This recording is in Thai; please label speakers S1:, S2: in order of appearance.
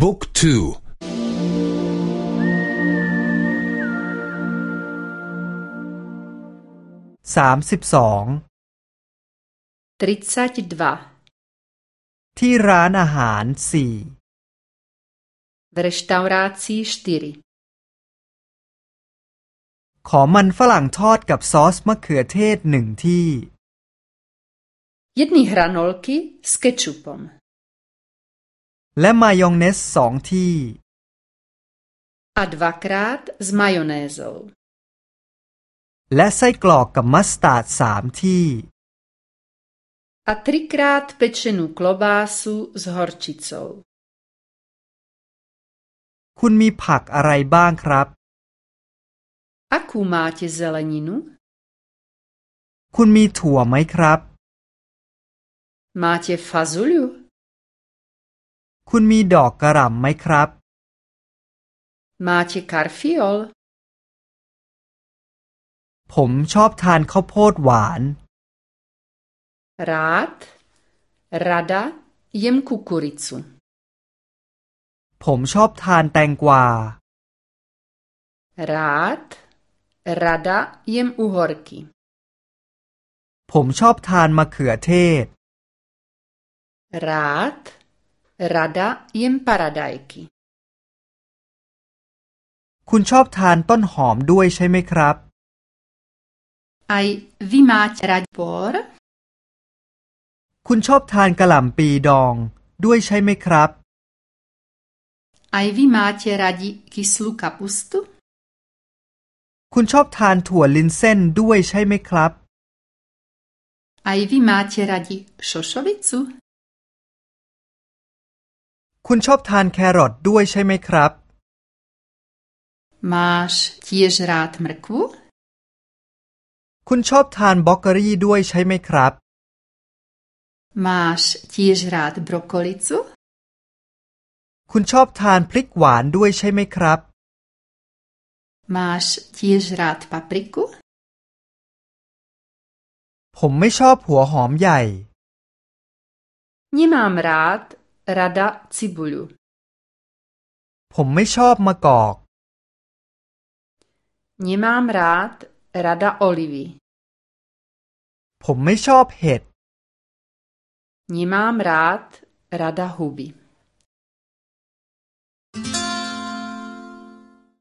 S1: บุ๊กทู
S2: สามสิบสองที่ร้านอาหารสี่
S3: V restaurácii
S2: ขอมันฝรั่งทอดกับซอสมะเขือเทศหนึ่งที่
S3: Jedny hranolky s kečupom.
S2: และมายองเนสสองที่
S3: A dvakrát s majonézou.
S2: และไส้กรอกกับมัสตาร์ดสามที่
S3: A trikrát pečenú klobásu s horčicou.
S2: คุณมีผักอะไรบ้างครับ
S3: Akú máte zeleninu?
S2: คุณมีถั่วไหมครับ
S3: Máte fazuľu?
S2: คุณมีดอกกระหล่ำไหมครับ
S3: Máte karfiol?
S2: ผมชอบทานข้าวโพดหวาน
S3: Rád, rada jem kukuricu.
S2: ผมชอบทานแตงกวา
S3: Rád, rada jem uhorky.
S2: ผมชอบทานมะเขือเทศ
S3: Rád, rada jem paradajky.
S2: คุณชอบทานต้นหอมด้วยใช่ไหมครับ
S3: Aj vy máte radi por?
S2: คุณชอบทานกระหล่ำปีดองด้วยใช่ไหมครับ
S3: Aj vy máte radi kyslú kapustu?
S2: คุณชอบทานถั่วลินเส้นด้วยใช่ไหมครับ
S3: Aj vy máte radi šošovicu?
S2: คุณชอบทานแครอทด้วยใช่ไหมครับ
S3: Máš tiež rád mrkvu?
S2: คุณชอบทานบล็อกเกอรี่ด้วยใช่ไหมครับ
S3: Máš tiež rád brokolicu?
S2: คุณชอบทานพริกหวานด้วยใช่ไหมครับ
S3: Máš tiež rád papriku?
S2: ผมไม่ชอบหัวหอมใหญ่
S3: Nemám rád rada cibuľu.
S2: ผมไม่ชอบมะกอก
S3: Nemám rád rada olivy.
S2: ผมไม่ชอบเห็ด
S3: Nemám rád rada huby.